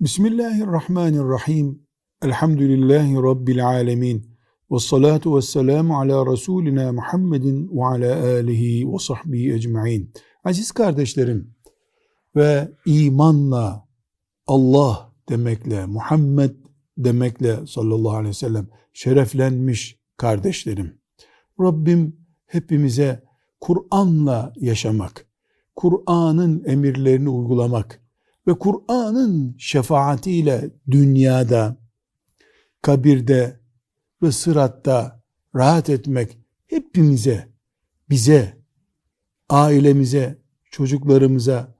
Bismillahirrahmanirrahim. Elhamdülillahi Rabbil alemin. Ve salatu ve selamu ala Resulina Muhammedin ve ala alihi ve sahbihi ecma'in. Aziz kardeşlerim ve imanla Allah demekle, Muhammed demekle sallallahu aleyhi ve sellem şereflenmiş kardeşlerim. Rabbim hepimize Kur'an'la yaşamak, Kur'an'ın emirlerini uygulamak, ve Kur'an'ın şefaatiyle dünyada, kabirde ve sıratta rahat etmek hepimize, bize, ailemize, çocuklarımıza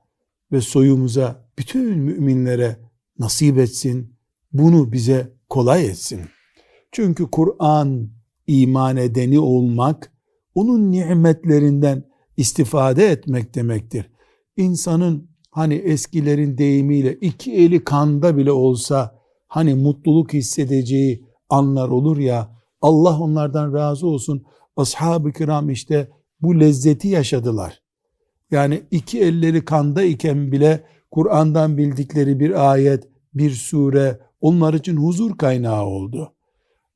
ve soyumuza, bütün müminlere nasip etsin. Bunu bize kolay etsin. Çünkü Kur'an iman edeni olmak, onun nimetlerinden istifade etmek demektir. İnsanın hani eskilerin deyimiyle iki eli kanda bile olsa hani mutluluk hissedeceği anlar olur ya Allah onlardan razı olsun ashab-ı kiram işte bu lezzeti yaşadılar. Yani iki elleri kanda iken bile Kur'an'dan bildikleri bir ayet, bir sure onlar için huzur kaynağı oldu.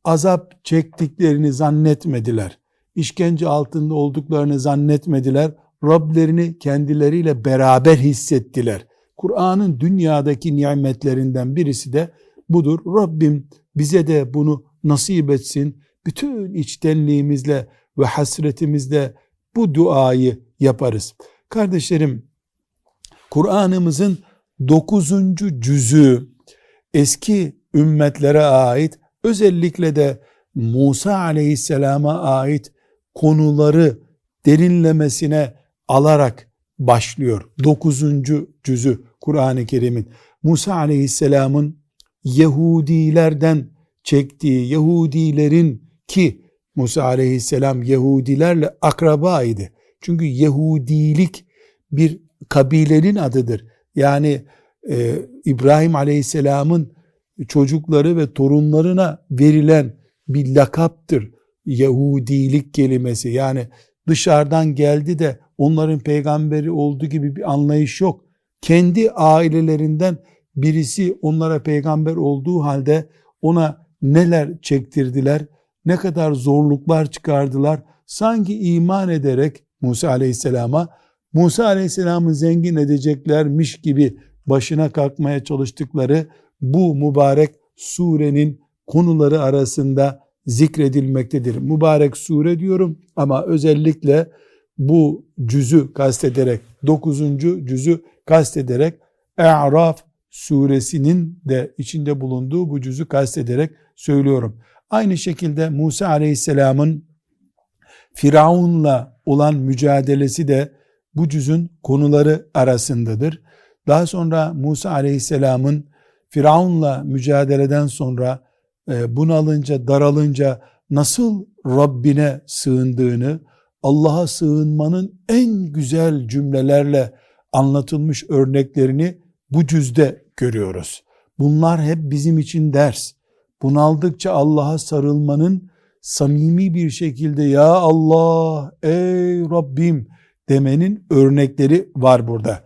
Azap çektiklerini zannetmediler. İşkence altında olduklarını zannetmediler. Rablerini kendileriyle beraber hissettiler. Kur'an'ın dünyadaki nimetlerinden birisi de budur. Rabbim bize de bunu nasip etsin. Bütün içtenliğimizle ve hasretimizle bu duayı yaparız. Kardeşlerim, Kur'an'ımızın dokuzuncu cüzü eski ümmetlere ait özellikle de Musa aleyhisselama ait konuları derinlemesine alarak başlıyor. Dokuzuncu cüzü Kur'an-ı Kerim'in. Musa aleyhisselamın Yahudilerden çektiği Yahudilerin ki Musa aleyhisselam Yahudilerle akrabaydı. Çünkü Yahudilik bir kabilenin adıdır. Yani e, İbrahim aleyhisselamın çocukları ve torunlarına verilen bir lakaptır. Yahudilik kelimesi yani dışarıdan geldi de onların peygamberi olduğu gibi bir anlayış yok. Kendi ailelerinden birisi onlara peygamber olduğu halde ona neler çektirdiler, ne kadar zorluklar çıkardılar. Sanki iman ederek Musa aleyhisselama Musa aleyhisselamı zengin edeceklermiş gibi başına kalkmaya çalıştıkları bu mübarek surenin konuları arasında zikredilmektedir. Mübarek sure diyorum ama özellikle bu cüzü kastederek, dokuzuncu cüzü kastederek E'raf suresinin de içinde bulunduğu bu cüzü kastederek söylüyorum. Aynı şekilde Musa aleyhisselamın Firavun'la olan mücadelesi de bu cüzün konuları arasındadır. Daha sonra Musa aleyhisselamın Firavun'la mücadeleden sonra bunalınca, daralınca nasıl Rabbine sığındığını, Allah'a sığınmanın en güzel cümlelerle anlatılmış örneklerini bu cüzde görüyoruz. Bunlar hep bizim için ders. Bunaldıkça Allah'a sarılmanın samimi bir şekilde ya Allah ey Rabbim demenin örnekleri var burada.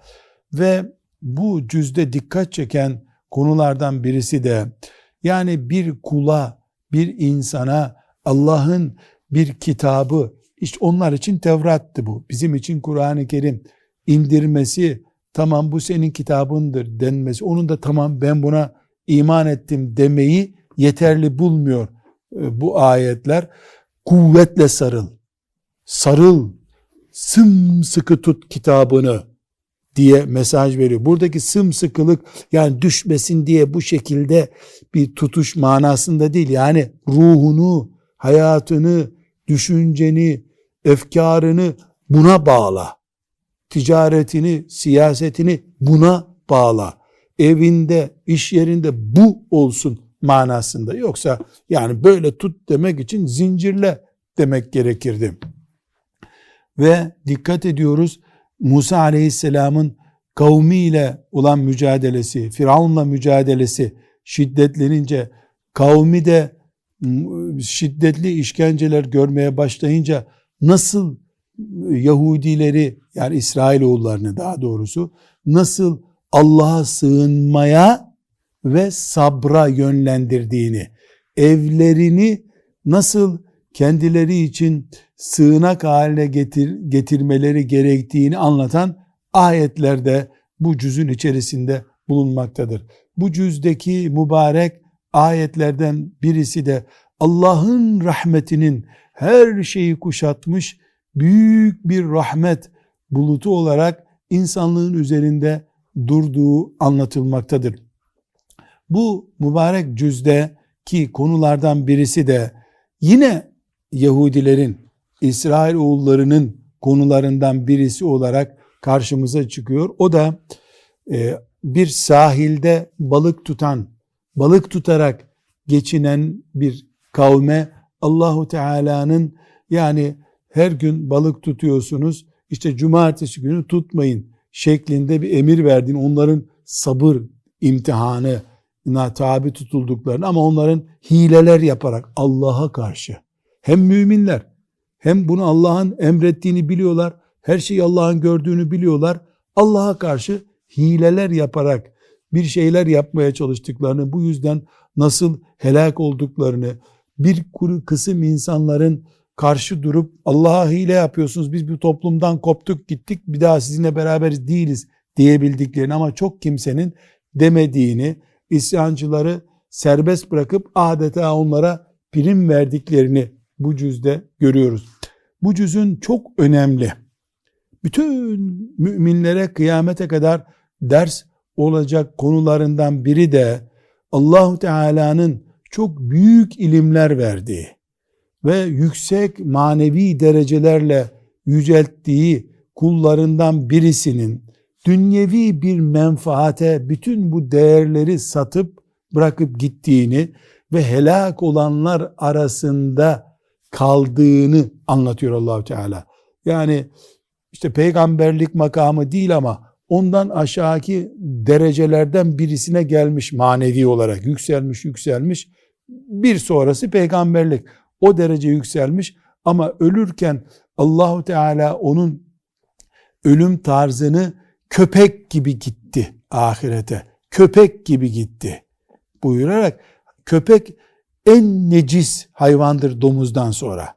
Ve bu cüzde dikkat çeken konulardan birisi de yani bir kula, bir insana Allah'ın bir kitabı, işte onlar için Tevrat'tı bu. Bizim için Kur'an-ı Kerim indirmesi, tamam bu senin kitabındır denmesi, onun da tamam ben buna iman ettim demeyi yeterli bulmuyor e, bu ayetler. Kuvvetle sarıl, sarıl, sımsıkı tut kitabını diye mesaj veriyor. Buradaki sımsıkılık yani düşmesin diye bu şekilde bir tutuş manasında değil. Yani ruhunu, hayatını, düşünceni, efkarını buna bağla. Ticaretini, siyasetini buna bağla. Evinde, iş yerinde bu olsun manasında. Yoksa yani böyle tut demek için zincirle demek gerekirdi. Ve dikkat ediyoruz Musa aleyhisselamın kavmiyle olan mücadelesi, Firavun'la mücadelesi şiddetlenince kavmi de şiddetli işkenceler görmeye başlayınca nasıl Yahudileri yani İsrailoğullarını daha doğrusu nasıl Allah'a sığınmaya ve sabra yönlendirdiğini, evlerini nasıl kendileri için sığınak haline getir, getirmeleri gerektiğini anlatan ayetlerde bu cüzün içerisinde bulunmaktadır. Bu cüzdeki mübarek ayetlerden birisi de Allah'ın rahmetinin her şeyi kuşatmış büyük bir rahmet bulutu olarak insanlığın üzerinde durduğu anlatılmaktadır. Bu mübarek cüzde ki konulardan birisi de yine Yahudilerin, İsrail oğullarının konularından birisi olarak karşımıza çıkıyor. O da e, bir sahilde balık tutan, balık tutarak geçinen bir kavme Allahu Teala'nın yani her gün balık tutuyorsunuz işte cumartesi günü tutmayın şeklinde bir emir verdiğini onların sabır imtihanı tabi tutulduklarını ama onların hileler yaparak Allah'a karşı hem müminler hem bunu Allah'ın emrettiğini biliyorlar. Her şeyi Allah'ın gördüğünü biliyorlar. Allah'a karşı hileler yaparak bir şeyler yapmaya çalıştıklarını, bu yüzden nasıl helak olduklarını, bir kısım insanların karşı durup Allah'a hile yapıyorsunuz, biz bir toplumdan koptuk gittik, bir daha sizinle beraber değiliz diyebildiklerini ama çok kimsenin demediğini, isyancıları serbest bırakıp adeta onlara prim verdiklerini bu cüzde görüyoruz. Bu cüzün çok önemli. Bütün müminlere kıyamete kadar ders olacak konularından biri de Allahu Teala'nın çok büyük ilimler verdiği ve yüksek manevi derecelerle yücelttiği kullarından birisinin dünyevi bir menfaate bütün bu değerleri satıp bırakıp gittiğini ve helak olanlar arasında kaldığını anlatıyor Allahu Teala. Yani işte peygamberlik makamı değil ama ondan aşağıki derecelerden birisine gelmiş manevi olarak yükselmiş yükselmiş bir sonrası peygamberlik o derece yükselmiş ama ölürken Allahu Teala onun ölüm tarzını köpek gibi gitti ahirete. Köpek gibi gitti. Buyurarak köpek en necis hayvandır domuzdan sonra.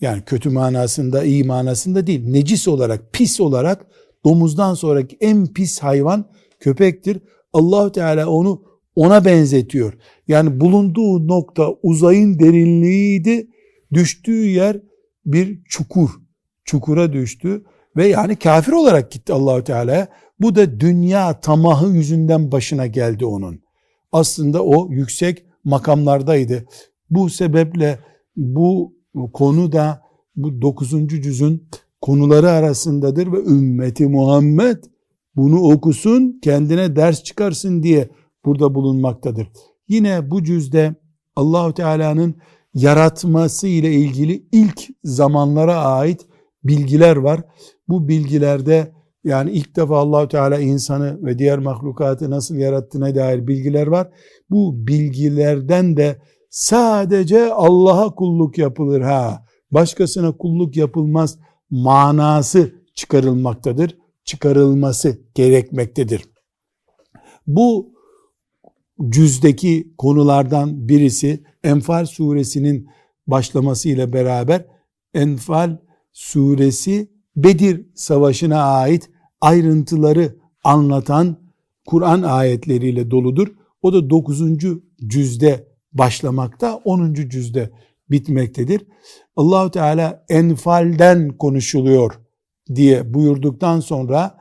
Yani kötü manasında, iyi manasında değil. Necis olarak, pis olarak domuzdan sonraki en pis hayvan köpektir. Allahu Teala onu ona benzetiyor. Yani bulunduğu nokta uzayın derinliğiydi. Düştüğü yer bir çukur. Çukura düştü ve yani kafir olarak gitti Allahu Teala'ya. Bu da dünya tamahı yüzünden başına geldi onun. Aslında o yüksek makamlardaydı. Bu sebeple bu konu da bu dokuzuncu cüzün konuları arasındadır ve ümmeti Muhammed bunu okusun kendine ders çıkarsın diye burada bulunmaktadır. Yine bu cüzde Allahu Teala'nın yaratması ile ilgili ilk zamanlara ait bilgiler var. Bu bilgilerde yani ilk defa Allahu Teala insanı ve diğer mahlukatı nasıl yarattığına dair bilgiler var. Bu bilgilerden de sadece Allah'a kulluk yapılır ha. Başkasına kulluk yapılmaz manası çıkarılmaktadır. Çıkarılması gerekmektedir. Bu cüzdeki konulardan birisi Enfal suresinin başlaması ile beraber Enfal suresi Bedir savaşına ait ayrıntıları anlatan Kur'an ayetleriyle doludur. O da 9. cüzde başlamakta, 10. cüzde bitmektedir. Allahu Teala enfalden konuşuluyor diye buyurduktan sonra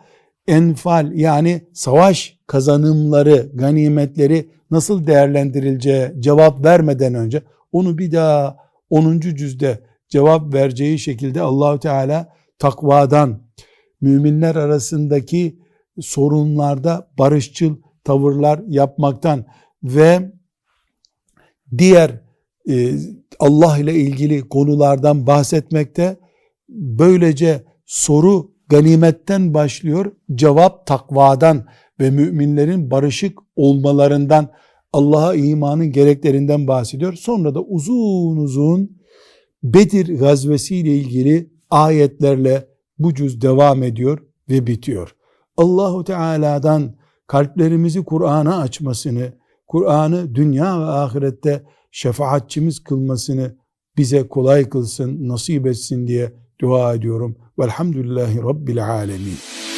enfal yani savaş kazanımları, ganimetleri nasıl değerlendirileceği cevap vermeden önce onu bir daha 10. cüzde cevap vereceği şekilde Allahu Teala takvadan, müminler arasındaki sorunlarda barışçıl tavırlar yapmaktan ve diğer e, Allah ile ilgili konulardan bahsetmekte böylece soru ganimetten başlıyor, cevap takvadan ve müminlerin barışık olmalarından Allah'a imanın gereklerinden bahsediyor. Sonra da uzun uzun Bedir gazvesi ile ilgili ayetlerle bu cüz devam ediyor ve bitiyor. Allahu Teala'dan kalplerimizi Kur'an'a açmasını, Kur'an'ı dünya ve ahirette şefaatçimiz kılmasını bize kolay kılsın, nasip etsin diye dua ediyorum. Velhamdülillahi Rabbil Alemin.